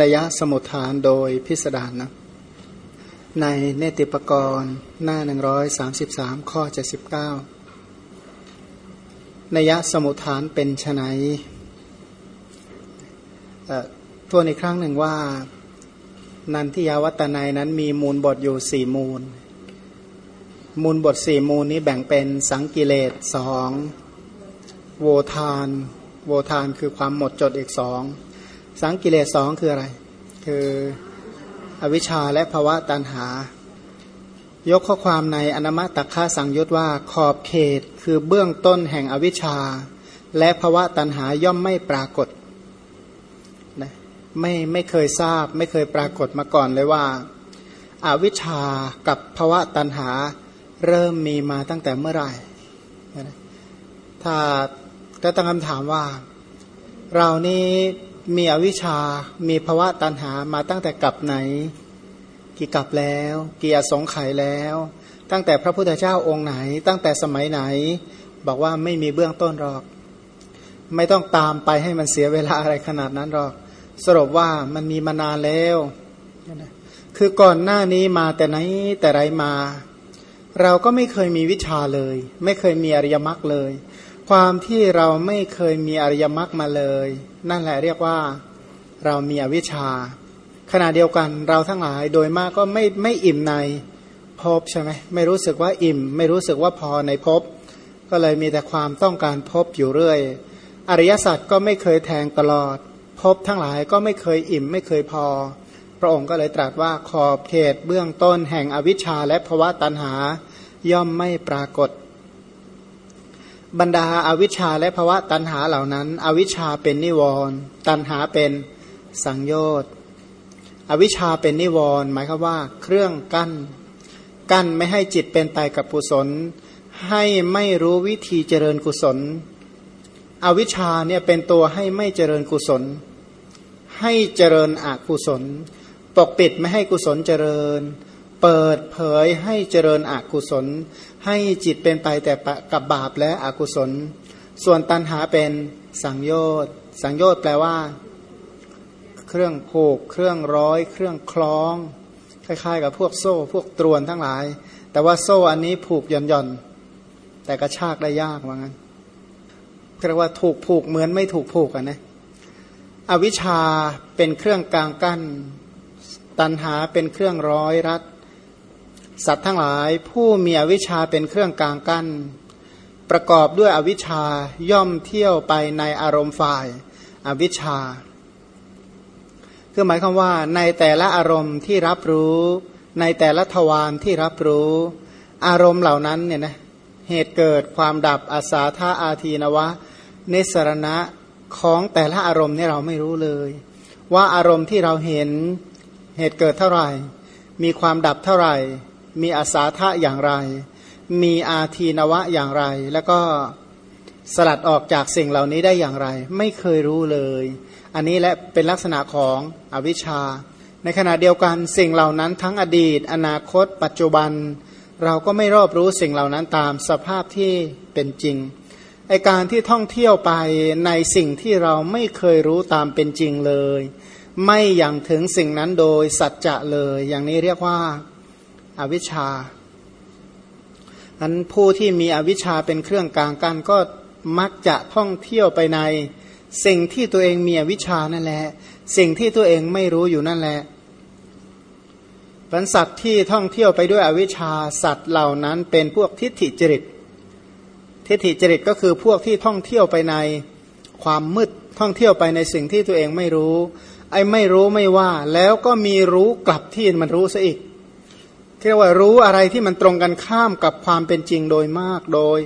นยสมุทฐานโดยพิสดารนะในเนติปกรณ์หน้า 133 ข้อ 79นยสมุทฐานเป็นไฉนทวนอีกครั้งหนึ่งว่า นันทิยาวัตนายนั้นมีมูลบทอยู่สี่มูล มูลบทสี่มูลนี้แบ่งเป็นสังกิเลสสองโวทาน โวทานคือความหมดจดอีกสอง สังกิเลสสองคืออะไร คืออวิชชาและภวะตันหา ยกข้อความในอนามตักฆาสังยุตว่าขอบเขตคือเบื้องต้นแห่งอวิชชา และภวะตันหาย่อมไม่ปรากฏนะไม่ไม่เคยทราบ ไม่เคยปรากฏมาก่อนเลยว่าอาวิชชากับภวะตันหาเริ่มมีมาตั้งแต่เมื่อไหร่ ถ้าก็ตั้งคำถามว่า เรานี้ มีอวิชามีภาวะตันหามาตั้งแต่กับไหน กี่กับแล้ว กี่อสงไขยแล้ว ตั้งแต่พระพุทธเจ้าองค์ไหน ตั้งแต่สมัยไหน บอกว่าไม่มีเบื้องต้นหรอก ไม่ต้องตามไปให้มันเสียเวลาอะไรขนาดนั้นหรอก สรุปว่ามันมีมานานแล้วคือก่อนหน้านี้มาแต่ไหนแต่ไรมา เราก็ไม่เคยมีวิชาเลย ไม่เคยมีอริยมรรคเลย ความที่เราไม่เคยมีอริยมรรคมาเลย นั่นแหละเรียกว่าเรามีอวิชชา ขณะเดียวกันเราทั้งหลายโดยมากก็ไม่ไม่อิ่มในภพใช่ไหมไม่รู้สึกว่าอิ่ม ไม่รู้สึกว่าพอในภพก็เลยมีแต่ความต้องการภพอยู่เรื่อย อริยสัจก็ไม่เคยแทงตลอดภพทั้งหลายก็ไม่เคยอิ่ม ไม่เคยพอ พระองค์ก็เลยตรัสว่าขอบเขตเบื้องต้นแห่งอวิชชาและภวะตันหาย่อมไม่ปรากฏ บรรดาอาวิชชาและภวะตันหาเหล่านั้น อวิชชาเป็นนิวรณ์ตันหาเป็นสังโยชน์อวิชชาเป็นนิวรณ์หมายคือว่า เครื่องกั้น กั้นไม่ให้จิตเป็นไปกับกุศล ให้ไม่รู้วิธีเจริญกุศล อวิชชาเนี่ยเป็นตัวให้ไม่เจริญกุศล ให้เจริญอกุศล ปกปิดไม่ให้กุศลเจริญ เปิดเผยให้เจริญอกุศล ให้จิตเป็นไปแต่กับบาปและอกุศล ส่วนตัณหาเป็นสังโยชน์ สังโยชน์แปลว่า เครื่องผูก เครื่องร้อย เครื่องคล้อง คล้ายๆ กับพวกโซ่ พวกตรวนทั้งหลาย แต่ว่าโซ่อันนี้ผูกหย่อนหย่อนแต่กระชากได้ยากว่างั้นเรียกว่าถูกผูกเหมือนไม่ถูกผูกกันนะอวิชชาเป็นเครื่องกลางกั้น ตันหาเป็นเครื่องร้อยรัด สัตว์ทั้งหลายผู้มีอวิชชาเป็นเครื่องกลางกัน้นประกอบด้วยอวิชชาย่อมเที่ยวไปในอารมณ์ฝ่ายอวิชชา คือหมายความว่าในแต่ละอารมณ์ที่รับรู้ ในแต่ละทวารที่รับรู้ อารมณ์เหล่านั้นเนี่ยนะเหตุเกิดความดับอาสาธาอาทีนวะเนสรณะของแต่ละอารมณ์นี่เราไม่รู้เลย ว่าอารมณ์ที่เราเห็นเหตุเกิดเท่าไหร่ มีความดับเท่าไหร่ มีอาสาทะอย่างไร มีอาทีนวะอย่างไร แล้วก็สลัดออกจากสิ่งเหล่านี้ได้อย่างไร ไม่เคยรู้เลย อันนี้และเป็นลักษณะของอวิชชา ในขณะเดียวกันสิ่งเหล่านั้นทั้งอดีต อนาคต ปัจจุบัน เราก็ไม่รอบรู้สิ่งเหล่านั้นตามสภาพที่เป็นจริงไอการที่ท่องเที่ยวไปในสิ่งที่เราไม่เคยรู้ตามเป็นจริงเลย ไม่อย่างถึงสิ่งนั้นโดยสัจจะเลย อย่างนี้เรียกว่า อวิชชาอันผู้ที่มีอวิชชาเป็นเครื่องกลางกันก็มักจะท่องเที่ยวไปใน สิ่งที่ตัวเองมีอวิชชานั่นแหละ สิ่งที่ตัวเองไม่รู้อยู่นั่นแหละปันสัตว์ที่ท่องเที่ยวไปด้วยอวิชชาสัตว์เหล่านั้นเป็นพวกทิฏฐิจริต ทิฏฐิจริตก็คือพวกที่ท่องเที่ยวไปในความมืดท่องเที่ยวไปในสิ่งที่ตัวเองไม่รู้ ไอ้ไม่รู้ไม่ว่า แล้วก็มีรู้กลับที่มันรู้ซะอีก เรียกว่ารู้อะไรที่มันตรงกันข้ามกับความเป็นจริงโดยมากโดย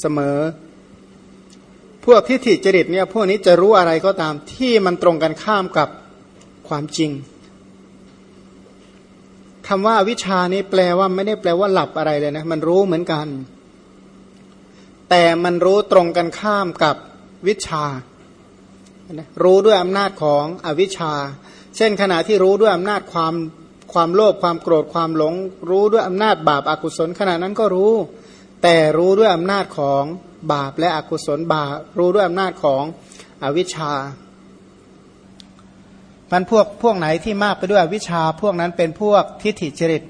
เสมอ พวกทิฏฐิจริตเนี่ยพวกนี้จะรู้อะไรก็ตามที่มันตรงกันข้ามกับความจริงคำว่าวิชานี้แปลว่าไม่ได้แปลว่าหลับอะไรเลยนะ มันรู้เหมือนกัน แต่มันรู้ตรงกันข้ามกับวิชา รู้ด้วยอำนาจของอวิชชา เช่นขณะที่รู้ด้วยอำนาจความ ความโลภความโกรธความหลง รู้ด้วยอำนาจบาปอากุศลขณะนั้นก็รู้ แต่รู้ด้วยอำนาจของบาปและอกุศลบาปรู้ด้วยอำนาจของอวิชชามันพวกพวกไหนที่มากไปด้วยอวิชชาพวกนั้นเป็นพวกทิฏฐิจริต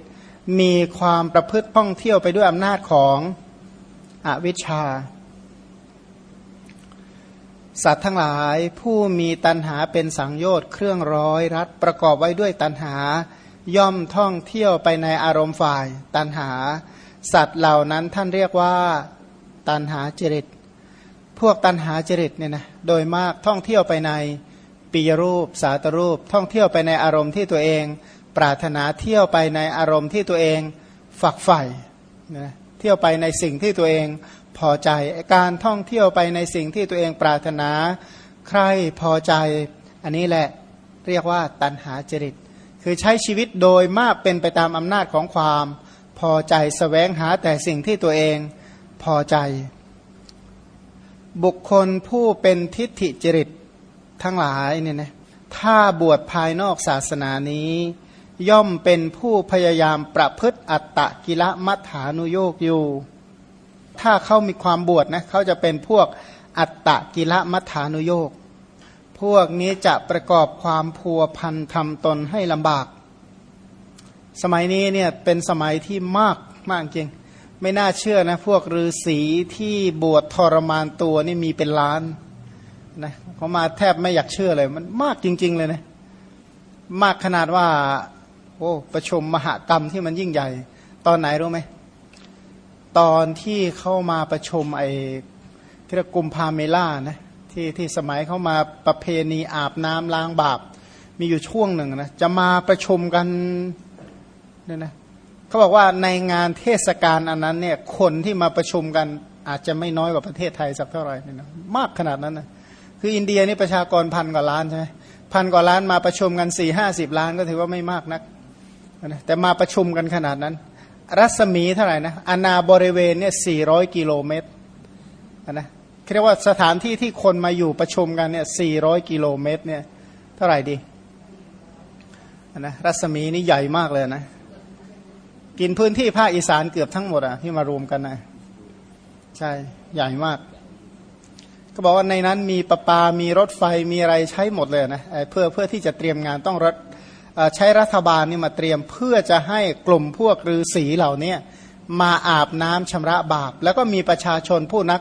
มีความประพฤติท่องเที่ยวไปด้วยอำนาจของอวิชชา สัตว์ทั้งหลายผู้มีตันหาเป็นสังโยชน์เครื่องร้อยรัดประกอบไว้ด้วยตันหา ย่อมท่องเที่ยวไปในอารมณ์ฝ่าย ตันหา สัตว์เหล่านั้นท่านเรียกว่าตันหาจริต พวกตันหาจริตเนี่ยนะโดยมากท่องเที่ยวไปในปีรูป สาตรูป ท่องเที่ยวไปในอารมณ์ที่ตัวเอง ปรารถนาเที่ยวไปในอารมณ์ที่ตัวเองฝักใฝ่นะเที่ยวไปในสิ่งที่ตัวเองพอใจการท่องเที่ยวไปในสิ่งที่ตัวเองปรารถนา ใครพอใจ อันนี้แหละเรียกว่าตันหาจริต คือใช้ชีวิตโดยมากเป็นไปตามอำนาจของความพอใจสแสวงหาแต่สิ่งที่ตัวเองพอใจ บุคคลผู้เป็นทิฏฐิจริตทั้งหลายเนี่ยนะถ้าบวชภายนอกศาสนานี้ ย่อมเป็นผู้พยายามประพฤติอัตตะกิละมัฐานุโยกอยู่ ถ้าเขามีความบวชนะเขาจะเป็นพวกอัตตะกิละมัฐานุโยก พวกนี้จะประกอบความพัวพันทำตนให้ลำบาก สมัยนี้เนี่ยเป็นสมัยที่มากมากจริง ไม่น่าเชื่อนะ พวกฤาษีที่บวชทรมานตัวนี่มีเป็นล้านนะเขามาแทบไม่อยากเชื่อเลย มันมากจริง ๆ เลยนะ มากขนาดว่า โอ้ประชุมมหากรรมที่มันยิ่งใหญ่ ตอนไหนรู้ไหม ตอนที่เข้ามาประชุมไอ้ที่รกุมพาเมล่านะ ที่ที่สมัยเข้ามาประเพณีอาบน้ำล้างบาป มีอยู่ช่วงหนึ่งนะจะมาประชุมกันเนี่ยนะเขาบอกว่าในงานเทศกาลอันนั้นเนี่ยคนที่มาประชุมกันอาจจะไม่น้อยกว่าประเทศไทยสักเท่าไหร่นี่นะมากขนาดนั้นนะคืออินเดียนี่ประชากรพันกว่าล้านใช่ไหมพันกว่าล้านมาประชุมกันสี่ห้าสิบล้านก็ถือว่าไม่มากนักนะแต่มาประชุมกันขนาดนั้น รัศมีเท่าไหร่นะอาณาบริเวณเนี่ยสี่ร้อยกิโลเมตรนะ เรียกว่าสถานที่ที่คนมาอยู่ประชุมกันเนี่ยสี่ร้อยกิโลเมตร เนี่ย เท่าไหร่ดีนะรัศมีนี่ใหญ่มากเลยนะ กินพื้นที่ภาคอีสานเกือบทั้งหมดอะที่มารวมกันนะ ใช่ ใหญ่มาก ก็บอกว่าในนั้นมีประปา มีรถไฟ มีอะไรใช้หมดเลยนะเพื่อเพื่อที่จะเตรียมงานต้องรถใช้รัฐบาลนี่มาเตรียมเพื่อจะให้กลุ่มพวกฤาษีเหล่านี้มาอาบน้ำชำระบาป แล้วก็มีประชาชนผู้นัก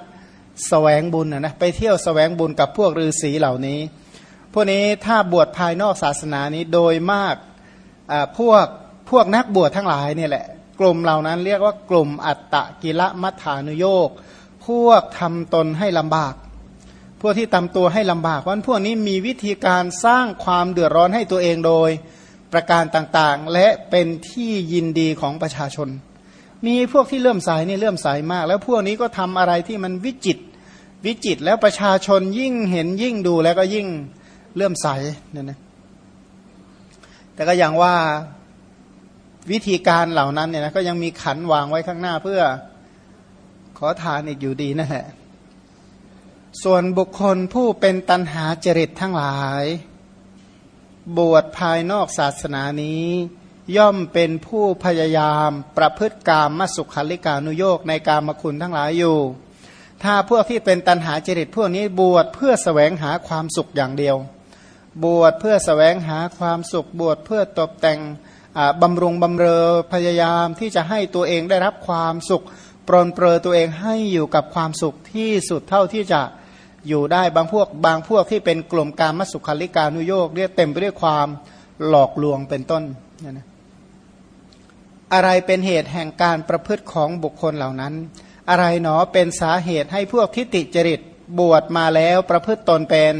แสวงบุญนะไปเที่ยวสแสวงบุญกับพวกฤาษีเหล่านี้ พวกนี้ถ้าบวชภายนอกศาสนานี้โดยมากพวกพวกนักบวชทั้งหลายนี่แหละ กลุ่มเหล่านั้นเรียกว่ากลุ่มอัตตะกิละมัฐานุโยกพวกทำตนให้ลำบาก พวกที่ตำตัวให้ลำบากวันพวกนี้มีวิธีการสร้างความเดือดร้อนให้ตัวเองโดยประการต่างๆ และเป็นที่ยินดีของประชาชน มีพวกที่เลื่อมใสนี่เลื่อมใสมาก แล้วพวกนี้ก็ทำอะไรที่มันวิจิต วิจิตแล้วประชาชนยิ่งเห็นยิ่งดูแล้วก็ยิ่งเลื่อมใสเนี่ยนะแต่ก็อย่างว่าวิธีการเหล่านั้นเนี่ยนะก็ยังมีขันวางไว้ข้างหน้าเพื่อขอทานอีกอยู่ดีนั่นแหละส่วนบุคคลผู้เป็นตันหาจริตทั้งหลาย บวชภายนอกศาสนานี้ ย่อมเป็นผู้พยายามประพฤติกรรมมสุขาลิกานุโยกในการมคุณทั้งหลายอยู่ ถ้าพวกที่เป็นตันหาจริตพวกนี้บวชเพื่อสแสวงหาความสุขอย่างเดียว บวชเพื่อสแสวงหาความสุข บวชเพื่อตกแต่งบำรุงบำเรอพยายามที่จะให้ตัวเองได้รับความสุข ปรนเปรอตัวเองให้อยู่กับความสุขที่สุดเท่าที่จะอยู่ได้บางพวกบางพวกที่เป็นกลุ่มการมัสุขาริการุโยกเรียกเต็มไปด้วยความหลอกลวงเป็นต้นอะไรเป็นเหตุแห่งการประพฤติของบุคคลเหล่านั้น อะไรหนอเป็นสาเหตุให้พวกทิฏฐิจริตบวชมาแล้วประพฤติตนเป็น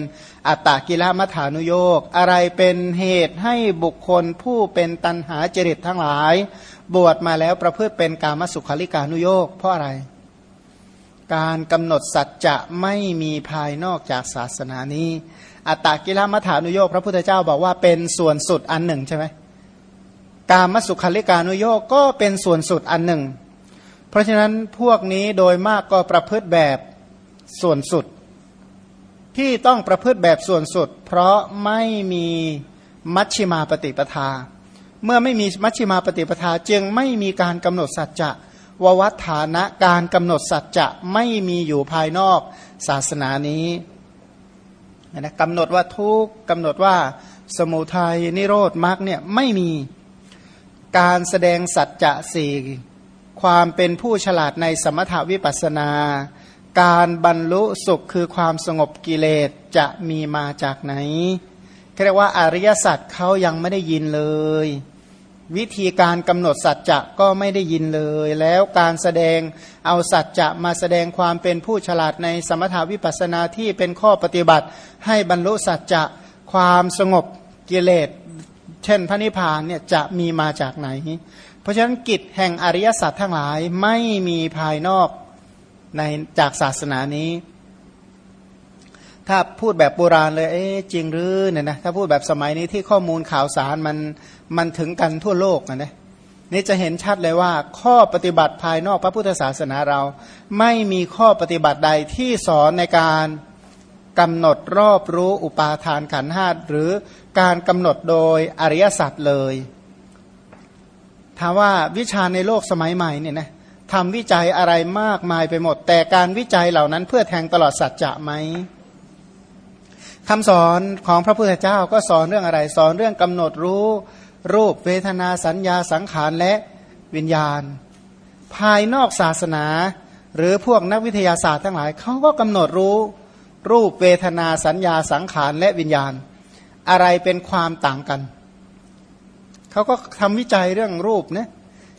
อัตตกิลมัฐานุโยกอะไรเป็นเหตุให้บุคคลผู้เป็นตันหาจริตทั้งหลาย บวชมาแล้วประพฤติเป็นกามสุขาริการุโยกเพราะอะไร การกำหนดสัจจะไม่มีภายนอกจากศาสนานี้ อัตตกิลมัฐานุโยคพระพุทธเจ้าบอกว่าเป็นส่วนสุดอันหนึ่งใช่ไหมการมสุขาริกานุโยคก็เป็นส่วนสุดอันหนึ่ง เพราะฉะนั้นพวกนี้โดยมากก็ประพฤติแบบส่วนสุด ที่ต้องประพฤติแบบส่วนสุด เพราะไม่มีมัชชิมาปฏิปทา เมื่อไม่มีมัชชิมาปฏิปทาจึงไม่มีการกำหนดสัจจะววัฏฐานะการกำหนดสัจจะไม่มีอยู่ภายนอกศาสนานี้นะกำหนดว่าทุกกำหนดว่าสมุทัยนิโรธมรรคเนี่ยไม่มีการแสดงสัจจะสี่ ความเป็นผู้ฉลาดในสมถวิปัสนา การบรรลุสุขคือความสงบกิเลสจะมีมาจากไหนเรียกว่าอริยสัจเขายังไม่ได้ยินเลย วิธีการกำหนดสัจจะก็ไม่ได้ยินเลย แล้วการแสดงเอาสัจจะมาแสดงความเป็นผู้ฉลาดในสมถาวิปัสนาที่เป็นข้อปฏิบัติ ให้บรรลุสัจจะความสงบกิเลส เช่นพระนิพพานเนี่ยจะมีมาจากไหน ราะฉะนั้นกิจแห่งอริยสัจทั้งหลายไม่มีภายนอกในจากศาสนานี้ ถ้าพูดแบบโบราณเลย เอ๊จริงหรือเนี่ยนะถ้าพูดแบบสมัยนี้ที่ข้อมูลข่าวสารมันมันถึงกันทั่วโลกนะนะนี่จะเห็นชัดเลยว่า ข้อปฏิบัติภายนอกพระพุทธศาสนาเรา ไม่มีข้อปฏิบัติใดที่สอนในการกำหนดรอบรู้อุปาทานขันห้าหรือการกำหนดโดยอริยสัจเลย ถามว่าวิชาในโลกสมัยใหม่เนี่ยนะทำวิจัยอะไรมากมายไปหมด แต่การวิจัยเหล่านั้นเพื่อแทงตลอดสัจจะไหมคำสอนของพระพุทธเจ้าก็สอนเรื่องอะไร สอนเรื่องกำหนดรู้ รูปเวทนาสัญญาสังขารและวิญญาณ ภายนอกศาสนา หรือพวกนักวิทยาศาสตร์ทั้งหลายเขาก็กำหนดรู้ รูปเวทนาสัญญาสังขารและวิญญาณ อะไรเป็นความต่างกัน เขาก็ทำวิจัยเรื่องรูปเนี่ย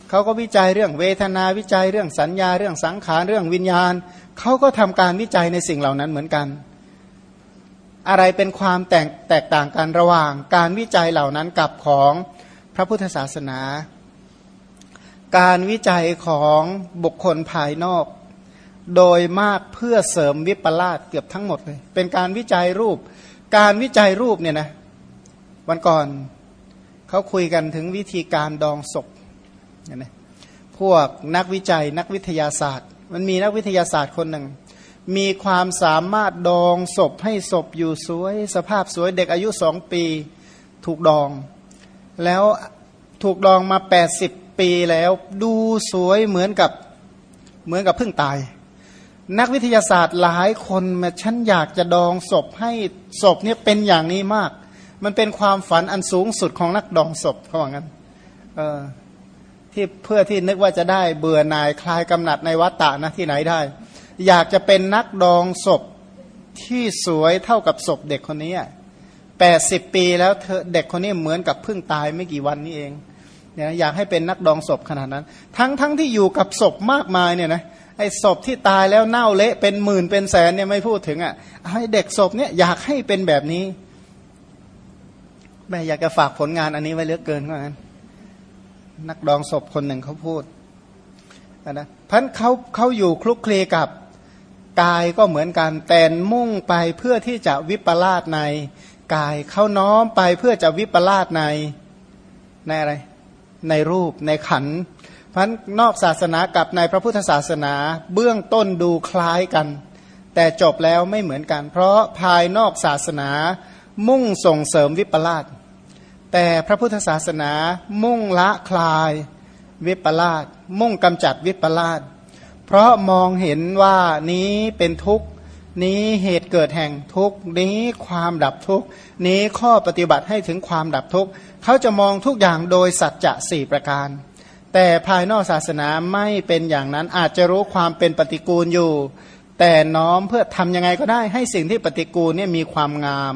เขาก็วิจัยเรื่องเวทนาวิจัยเรื่องสัญญาเรื่องสังขารเรื่องวิญญาณ เขาก็ทำการวิจัยในสิ่งเหล่านั้นเหมือนกัน อะไรเป็นความแตกแตกต่างกันระหว่างการวิจัยเหล่านั้นกับของพระพุทธศาสนา การวิจัยของบุคคลภายนอก โดยมากเพื่อเสริมวิปลาสเกือบทั้งหมดเลย เป็นการวิจัยรูป การวิจัยรูปเนี่ยนะวันก่อน เขาคุยกันถึงวิธีการดองศพเนี่ยนะพวกนักวิจัยนักวิทยาศาสตร์ มันมีนักวิทยาศาสตร์คนหนึ่ง มีความสามารถดองศพให้ศพอยู่สวย สภาพสวยเด็กอายุสองปีถูกดอง แล้วถูกดองมา 80 ปีแล้วดูสวยเหมือนกับเหมือนกับเพิ่งตาย นักวิทยาศาสตร์หลายคนมาฉันอยากจะดองศพให้ศพเนี่ยเป็นอย่างนี้มาก มันเป็นความฝันอันสูงสุดของนักดองศพเขาว่างั้นเออที่เพื่อที่นึกว่าจะได้เบื่อหน่ายคลายกำหนัดในวัฏฏะนะที่ไหนได้ อยากจะเป็นนักดองศพที่สวยเท่ากับศพเด็กคนนี้แปดสิบปีแล้วเธอเด็กคนนี้เหมือนกับเพิ่งตายไม่กี่วันนี้เองเนี่ยอยากให้เป็นนักดองศพขนาดนั้น ทั้งทั้งที่อยู่กับศพมากมายเนี่ยนะไอ้ศพที่ตายแล้วเน่าเละเป็นหมื่นเป็นแสนเนี่ยไม่พูดถึงอะให้เด็กศพเนี่ยอยากให้เป็นแบบนี้ แม่อยากจะฝากผลงานอันนี้ไว้เลือกเกินว่างั้น นักดองศพคนหนึ่งเขาพูดนะพันเขาเขาอยู่คลุกคลีกับกายก็เหมือนกันแต่มุ่งไปเพื่อที่จะวิปลาสในกายเขาน้อมไปเพื่อจะวิปลาสในในอะไร ในรูปในขันพราะนอกศาสนากับในพระพุทธศาสนา เบื้องต้นดูคล้ายกัน แต่จบแล้วไม่เหมือนกัน เพราะภายนอกศาสนามุ่งส่งเสริมวิปลาส แต่พระพุทธศาสนามุ่งละคลายวิปลาสมุ่งกำจัดวิปลาสเพราะมองเห็นว่านี้เป็นทุกข์นี้เหตุเกิดแห่งทุกข์นี้ความดับทุกข์นี้ข้อปฏิบัติให้ถึงความดับทุกข์เขาจะมองทุกอย่างโดยสัจจะสี่ประการ แต่ภายนอกศาสนาไม่เป็นอย่างนั้นอาจจะรู้ความเป็นปฏิกูลอยู่ แต่น้อมเพื่อทำยังไงก็ได้ให้สิ่งที่ปฏิกูลเนี่ยมีความงาม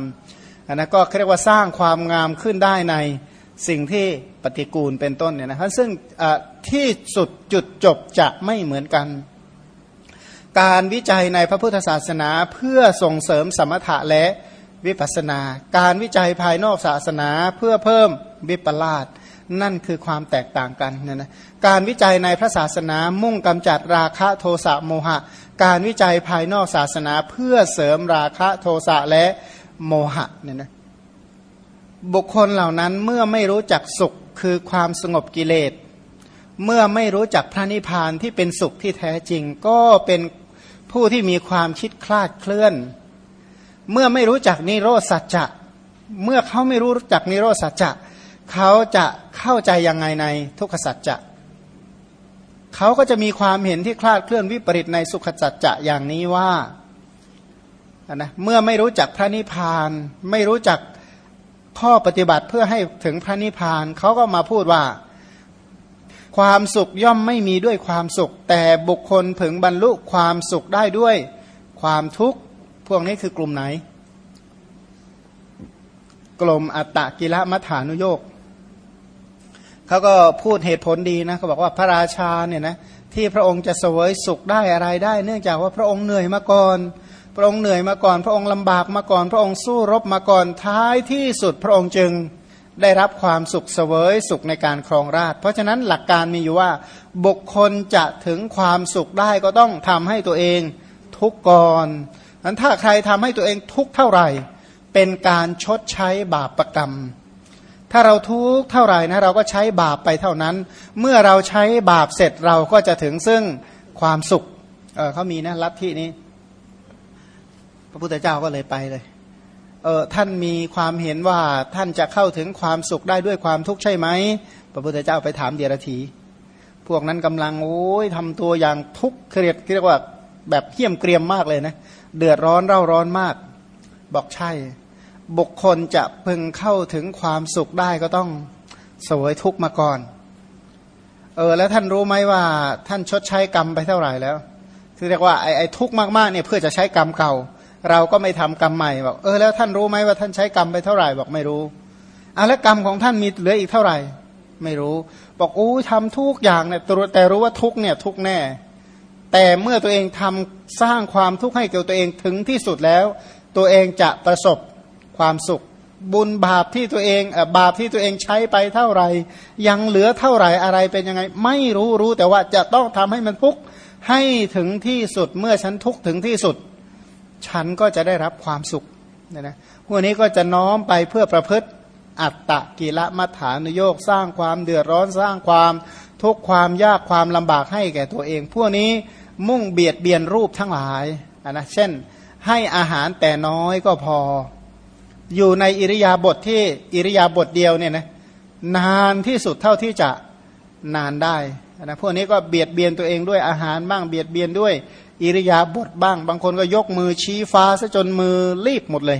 อันนั้นก็เรียกว่าสร้างความงามขึ้นได้ในสิ่งที่ปฏิกูลเป็นต้นเนี่ยนะซึ่งที่สุดจุดจบจะไม่เหมือนกัน การวิจัยในพระพุทธศาสนาเพื่อส่งเสริมสมถะและวิปัสนา การวิจัยภายนอกศาสนาเพื่อเพิ่มวิปลาสนั่นคือความแตกต่างกันเนี่ยนะการวิจัยในพระศาสนามุ่งกำจัดราคะโทสะโมหะ การวิจัยภายนอกศาสนาเพื่อเสริมราคะโทสะและ โมหะเนี่ยนะบุคคลเหล่านั้นเมื่อไม่รู้จักสุขคือความสงบกิเลส เมื่อไม่รู้จักพระนิพพานที่เป็นสุขที่แท้จริง ก็เป็นผู้ที่มีความคิดคลาดเคลื่อน เมื่อไม่รู้จักนิโรธสัจจะ เมื่อเขาไม่รู้จักนิโรธสัจจะเขาจะเข้าใจยังไงในทุกขสัจจะเขาก็จะมีความเห็นที่คลาดเคลื่อนวิปริตในสุขสัจจะอย่างนี้ว่า นะเมื่อไม่รู้จักพระนิพพาน ไม่รู้จักข้อปฏิบัติเพื่อให้ถึงพระนิพพานเขาก็มาพูดว่า ความสุขย่อมไม่มีด้วยความสุข แต่บุคคลถึงบรรลุความสุขได้ด้วยความทุกข์พวกนี้คือกลุ่มไหน กลุ่มอัตตกิละมัฐานุโยกเขาก็พูดเหตุผลดีนะเขาบอกว่าพระราชาเนี่ยนะที่พระองค์จะเสวยสุขได้อะไรได้ เนื่องจากว่าพระองค์เหนื่อยมาก่อน พระองค์เหนื่อยมาก่อน พระองค์ลำบากมาก่อน พระองค์สู้รบมาก่อนท้ายที่สุดพระองค์จึงได้รับความสุขเสวยสุขในการครองราช เพราะฉะนั้นหลักการมีอยู่ว่า บุคคลจะถึงความสุขได้ก็ต้องทำให้ตัวเองทุกข์ก่อนนั้นถ้าใครทำให้ตัวเองทุกข์เท่าไหร่ เป็นการชดใช้บาปประกรรม ถ้าเราทุกข์เท่าไหร่นะเราก็ใช้บาปไปเท่านั้น เมื่อเราใช้บาปเสร็จเราก็จะถึงซึ่งความสุขเเขามีนะลัทธินี้ ระพุทธเจ้าก็เลยไปเลยเออท่านมีความเห็นว่าท่านจะเข้าถึงความสุขได้ด้วยความทุกข์ใช่ไหมพระพุทธเจ้าไปถามเดียรถี พวกนั้นกำลังโอ้ยทำตัวอย่างทุกข์เครียดเรียกว่าแบบเขี่ยมเกรียมมากเลยนะเดือดร้อนเร่าร้อนมาก บอกใช่ บุคคลจะพึงเข้าถึงความสุขได้ก็ต้องสวยทุกข์มาก่อนเออแล้วท่านรู้ไหมว่าท่านชดใช้กรรมไปเท่าไหร่แล้ว คือเรียกว่าไอ้ไอ้ทุกข์มากๆเนี่ยเพื่อจะใช้กรรมเก่า เราก็ไม่ทำกรรมใหม่บอกเออแล้วท่านรู้ไหมว่าท่านใช้กรรมไปเท่าไหร่บอกไม่รู้อะแล้วกรรมของท่านมีเหลืออีกเท่าไหร่ ไม่รู้ บอกโอ้ทำทุกอย่างเนี่ยแต่รู้ว่าทุกเนี่ยทุกแน่ แต่เมื่อตัวเองทำสร้างความทุกข์ให้กับตัวเองถึงที่สุดแล้ว ตัวเองจะประสบความสุข บุญบาปที่ตัวเองบาปที่ตัวเองใช้ไปเท่าไหร่ ยังเหลือเท่าไหร่อะไรเป็นยังไง ไม่รู้รู้แต่ว่าจะต้องทำให้มันทุกข์ให้ถึงที่สุดเมื่อฉันทุกข์ถึงที่สุด ฉันก็จะได้รับความสุขนะนะพวกนี้ก็จะน้อมไปเพื่อประพฤติอัตตะกิละมัฐานโยกสร้างความเดือดร้อนสร้างความทุกความยากความลำบากให้แก่ตัวเอง พวกนี้มุ่งเบียดเบียนรูปทั้งหลายนะเช่นให้อาหารแต่น้อยก็พอ อยู่ในอิริยาบถทที่อิริยาบถเดียวเนี่ยนะนานที่สุดเท่าที่จะนานได้นะพวกนี้ก็เบียดเบียนตัวเองด้วยอาหารบ้างเบียดเบียนด้วย อิริยาบถบ้าง บางคนก็ยกมือชี้ฟ้าซะจนมือรีบหมดเลย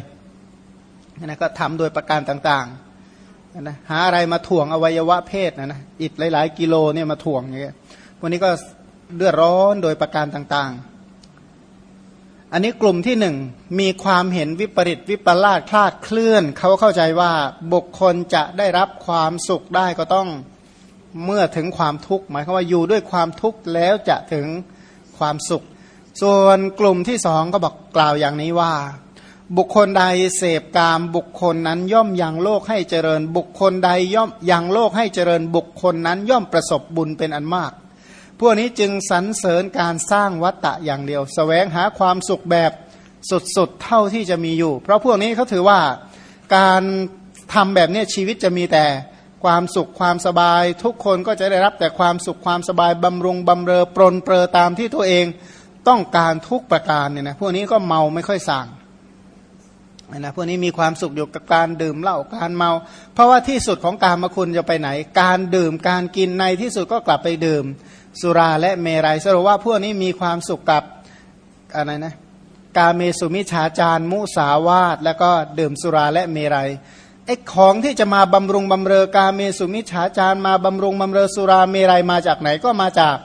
นะก็ทำโดยประการต่างๆนะหาอะไรมาถ่วงอวัยวะเพศนะนะอิดหลาย ๆ กิโลเนี่ยมาถ่วงอย่างเงี้ยพวกนี้ก็เดือดร้อนโดยประการต่างๆอันนี้กลุ่มที่หนึ่งมีความเห็นวิปริตวิปลาสคลาดเคลื่อน เขาเข้าใจว่าบุคคลจะได้รับความสุขได้ก็ต้องเมื่อถึงความทุกข์หมายความว่าอยู่ด้วยความทุกข์แล้วจะถึงความสุข ส่วนกลุ่มที่สองก็บอกกล่าวอย่างนี้ว่า บุคคลใดเสพกามบุคคลนั้นย่อมยังโลกให้เจริญ บุคคลใดย่อมยังโลกให้เจริญ บุคคลนั้นย่อมประสบบุญเป็นอันมาก พวกนี้จึงสรรเสริญการสร้างวัตตะอย่างเดียวสแสวงหาความสุขแบบสุดๆเท่าที่จะมีอยู่ เพราะพวกนี้เขาถือว่าการทำแบบนี้ชีวิตจะมีแต่ความสุขความสบาย ทุกคนก็จะได้รับแต่ความสุขความสบายบำรุงบำเรอปรนเปรอตามที่ตัวเอง ต้องการทุกประการเนี่ยนะพวกนี้ก็เมาไม่ค่อยสั่งนะพวกนี้มีความสุขอยู่กับการดื่มเหล้าการเมา เพราะว่าที่สุดของการมาคุณจะไปไหน การดื่มการกินในที่สุดก็กลับไปดื่ม สุราและเมรัยสรุปว่าพวกนี้มีความสุขกับอะไรนะกาเมสุมิชาจารมุสาวาตแล้วก็ดื่มสุราและเมรัยไอ้ของที่จะมาบำรุงบำเรอกาเมสุมิชาจารมาบำรุงบำเรอสุราเมรัยมาจากไหนก็มาจาก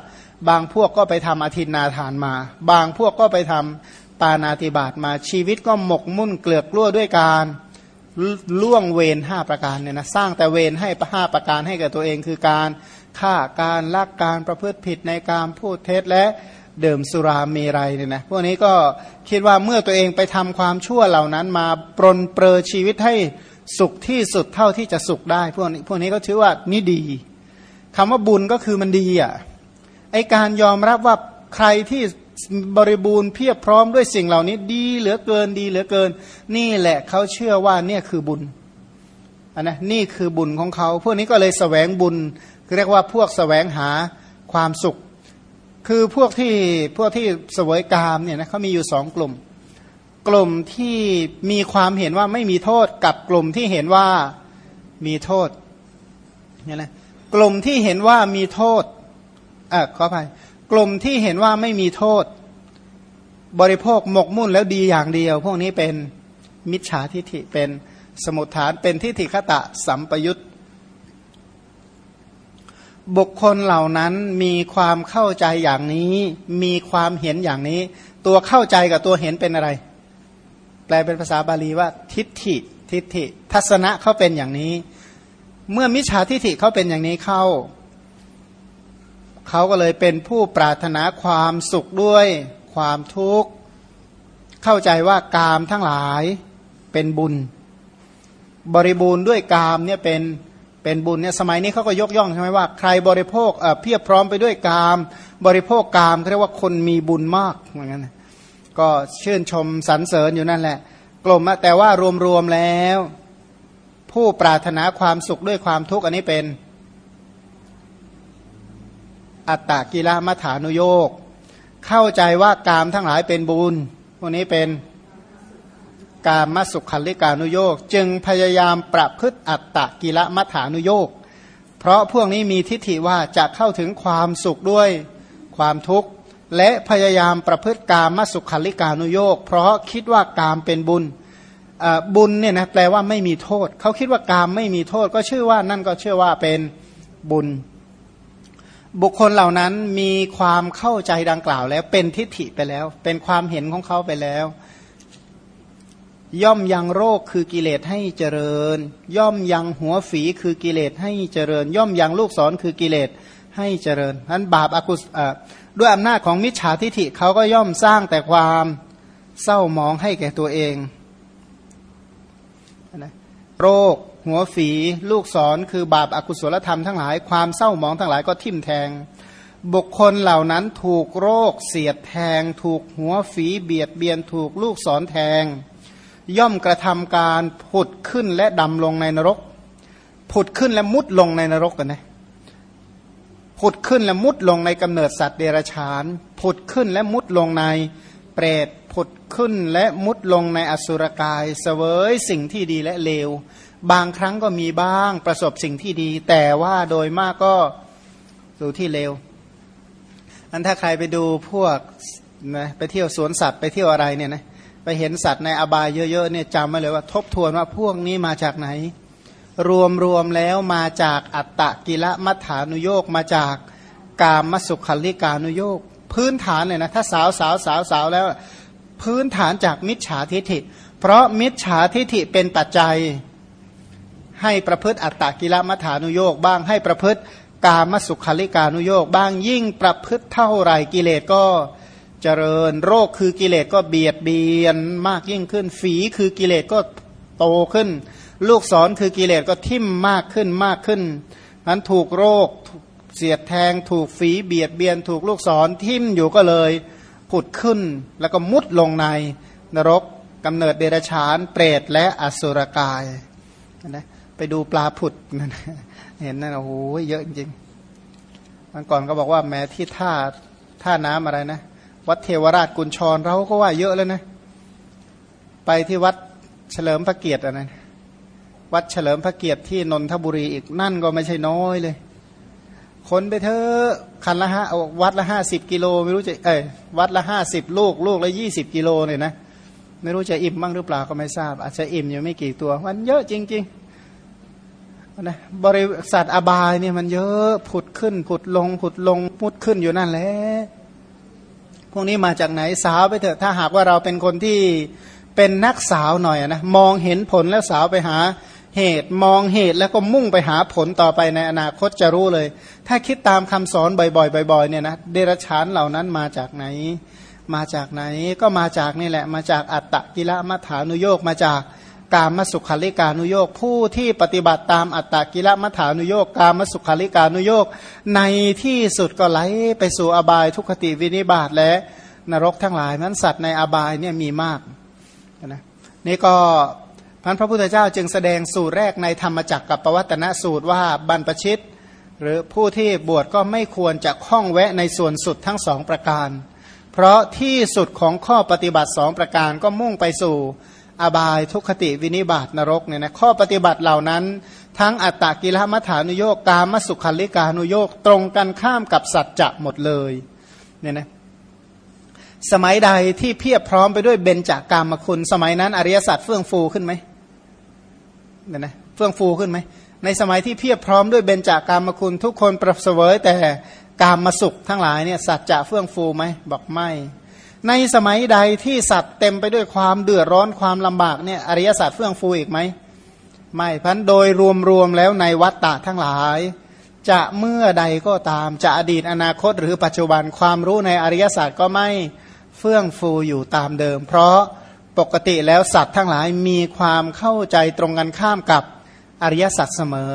บางพวกก็ไปทำอธินาทานมา บางพวกก็ไปทำปานาติบาตมาชีวิตก็หมกมุ่นเกลือกกลั้วด้วยการล่วงเวรห้าประการเนี่ยนะสร้างแต่เวรให้ห้าประการให้กับตัวเองคือการฆ่าการลักการประพฤติผิดในการพูดเท็จและเดิมสุราเมรัยเนี่ยนะพวกนี้ก็คิดว่าเมื่อตัวเองไปทำความชั่วเหล่านั้นมาปรนเปรอชีวิตให้สุขที่สุดเท่าที่จะสุขได้ พวกนี้พวกนี้ก็ถือว่านี่ดีคำว่าบุญก็คือมันดีอะ ไอการยอมรับว่าใครที่บริบูรณ์เพียบพร้อมด้วยสิ่งเหล่านี้ดีเหลือเกินดีเหลือเกิน นี่แหละเขาเชื่อว่าเนี่ยคือบุญอันนะนี่คือบุญของเขา พวกนี้ก็เลยสแสวงบุญเรียกว่าพวกสแสวงหาความสุข คือพวกที่พวกที่สวยกามเนี่ยนะเขามีอยู่สองกลุ่ม กลุ่มที่มีความเห็นว่าไม่มีโทษกับกลุ่มที่เห็นว่ามีโทษเนี่ยนะกลุ่มที่เห็นว่ามีโทษ อะขออภัยกลุ่มที่เห็นว่าไม่มีโทษ บริโภคหมกมุ่นแล้วดีอย่างเดียว พวกนี้เป็นมิจฉาทิฐิเป็นสมุทฐานเป็นทิฏฐิคตะสัมปยุตบุคคลเหล่านั้นมีความเข้าใจอย่างนี้ มีความเห็นอย่างนี้ ตัวเข้าใจกับตัวเห็นเป็นอะไร แปลเป็นภาษาบาลีว่า ทิฏฐิ ทิฏฐิ ทัศนะเขาเป็นอย่างนี้ เมื่อมิจฉาทิฏฐิเขาเป็นอย่างนี้เข้า เขาก็เลยเป็นผู้ปรารถนาความสุขด้วยความทุกข์ เข้าใจว่ากามทั้งหลายเป็นบุญ บริบูรณ์ด้วยกามเนี่ยเป็นเป็นบุญเนี่ยสมัยนี้เขาก็ยกย่องใช่ไหมว่าใครบริโภคเพียบพร้อมไปด้วยกาม บริโภคกามเรียกว่าคนมีบุญมากเหมือนกันก็ชื่นชมสรรเสริญอยู่นั่นแหละ กลมแต่ว่ารวมๆแล้ว ผู้ปรารถนาความสุขด้วยความทุกข์อันนี้เป็น อัตตกิลมัฐานุโยกเข้าใจว่ากามทั้งหลายเป็นบุญพวกนี้เป็นกามมสุขคันลิกานุโยกจึงพยายามประพฤติอัตตะกิละมัฐานุโยกเพราะพวกนี้มีทิฏฐิว่าจะเข้าถึงความสุขด้วยความทุกข์ และพยายามประพฤติกามมสุขคันลิกานุโยกเพราะคิดว่ากามเป็นบุญบุญเนี่ยนะแปลว่าไม่มีโทษ เขาคิดว่ากามไม่มีโทษ ก็ชื่อว่านั่นก็เชื่อว่าเป็นบุญ บุคคลเหล่านั้นมีความเข้าใจดังกล่าวแล้ว เป็นทิฏฐิไปแล้ว เป็นความเห็นของเขาไปแล้ว ย่อมยังโรคคือกิเลสให้เจริญ ย่อมยังหัวฝีคือกิเลสให้เจริญ ย่อมยังลูกศรคือกิเลสให้เจริญนั้นบาปอากุศด้วยอำนาจของมิจฉาทิฐิเขาก็ย่อมสร้างแต่ความเศร้าหมองให้แก่ตัวเองโรค หัวฝีลูกศรคือบาปอากุศลธรรมทั้งหลายความเศร้าหมองทั้งหลายก็ทิ่มแทง บุคคลเหล่านั้นถูกโรคเสียดแทง ถูกหัวฝีเบียดเบียนถูกลูกศรแทง ย่อมกระทำการผุดขึ้นและดำลงในนรก ผุดขึ้นและมุดลงในนรกกันนะผุดขึ้นและมุดลงในกำเนิดสัตว์เดรัจฉาน ผุดขึ้นและมุดลงในเปรตผุดขึ้นและมุดลงในอสุรกาย เสวยสิ่งที่ดีและเลว บางครั้งก็มีบ้างประสบสิ่งที่ดี แต่ว่าโดยมากก็สู่ที่เลวอันถ้าใครไปดูพวกนะไปเที่ยวสวนสัตว์ไปเที่ยวอะไรเนี่ยนะไปเห็นสัตว์ในอบายเยอะๆเนี่ยจำมาเลยว่าทบทวนว่าพวกนี้มาจากไหน รวมรวมแล้วมาจากอัตตะกิละมัฐานุโยกมาจากกามมสุขัลิกานุโยกพื้นฐานเลยนะถ้าสาวสาวสาวสาวแล้ว พื้นฐานจากมิจฉาทิฐิ เพราะมิจฉาทิฐิเป็นปัจจัย ให้ประพฤติอัตตะกิลมัฐานุโยกบ้างให้ประพฤติกามสุขัลิกานุโยกบ้างยิ่งประพฤติเท่าไหร่กิเลสก็เจริญโรคคือกิเลสก็เบียดเบียนมากยิ่งขึ้นฝีคือกิเลสก็โตขึ้น ลูกศรคือกิเลสก็ทิ่มมากขึ้นมากขึ้นนั้นถูกโรคเสียดแทงถูกฝีเบียดเบียน ถูกลูกศรทิ่มอยู่ก็เลยผุดขึ้น แล้วก็มุดลงในนรกกำเนิดเดรัจฉานเปรตและอสุรกายนะ ไปดูปลาผุดเห็นนั่นโอ้โหเยอะจริงมันก่อนก็บอกว่าแม้ที่ท่าท่าน้ำอะไรนะ วัดเทวราชกุญชรเราก็ว่าเยอะแล้วนะ ไปที่วัดเฉลิมพระเกียรติอะไรวัดเฉลิมพระเกียรติที่นนทบุรีอีกนั่นก็ไม่ใช่น้อยเลยคนไปเถอะคันละห้าวัดละห้าสิบกิโลไม่รู้จะเอ้ยวัดละห้าสิบลูกลูกละยี่สิบกิโลเนี่ยนะ ไม่รู้จะอิ่มบ้างหรือเปล่าก็ไม่ทราบ อาจจะอิ่มอยู่ไม่กี่ตัว มันเยอะจริง ๆ นะบริษัทอบายเนี่ยมันเยอะผุดขึ้น ผุดลง ผุดลงพุดขึ้นอยู่นั่นแหละพวกนี้มาจากไหนสาวไปเถอะถ้าหากว่าเราเป็นคนที่เป็นนักสาวหน่อยนะมองเห็นผลแล้วสาวไปหาเหตุมองเหตุแล้วก็มุ่งไปหาผลต่อไปในอนาคตจะรู้เลย ถ้าคิดตามคำสอนบ่อยๆบ่อยๆเนี่ยนะเดรัจฉานเหล่านั้นมาจากไหน มาจากไหนก็มาจากนี่แหละ มาจากอัตตกิละมัฐานุโยกมาจาก กามสุขาริการุโยกผู้ที่ปฏิบัติตามอัตตกิลมัฐานุโยกกามสุขาริการุโยกในที่สุดก็ไหลไปสู่อบายทุกขติวินิบาตและนรกทั้งหลายนั้นสัตว์ในอบายเนี่ยมีมากนะนี่ก็พันพระพุทธเจ้าจึงแสดงสูตรแรกในธรรมจักรกับปวัตนสูตรว่าบรรพชิต หรือผู้ที่บวชก็ไม่ควรจะข้องแวะในส่วนสุดทั้งสองประการ เพราะที่สุดของข้อปฏิบัติสองประการก็มุ่งไปสู่ อบายทุกขติวินิบาตนรกเนี่ยนะข้อปฏิบัติเหล่านั้น ทั้งอัตตกิลมัฐานุโยกกามสุขันลิกานุโยกตรงกันข้ามกับสัจจะหมดเลยเนี่ยนะสมัยใดที่เพียบพร้อมไปด้วยเบญจากามคุณ สมัยนั้นอริยสัจเฟื่องฟูขึ้นไหมเนี่ยนะเฟื่องฟูขึ้นไหมในสมัยที่เพียบพร้อมด้วยเบญจากามคุณ ทุกคนประเสวยแต่กามมาสุขทั้งหลายเนี่ยสัตว์จะเฟื่องฟูไหมบอกไม่ ในสมัยใดที่สัตว์เต็มไปด้วยความเดือดร้อนความลำบากเนี่ยอริยสัตว์เฟื่องฟูอีกไหมไม่พันโดยรวมๆแล้วในวัฏฏะทั้งหลาย จะเมื่อใดก็ตามจะอดีตอนาคตหรือปัจจุบันความรู้ในอริยศาสัจก็ไม่เฟื่องฟูอยู่ตามเดิม เพราะปกติแล้วสัตว์ทั้งหลายมีความเข้าใจตรงกันข้ามกับอริยสัจเสมอ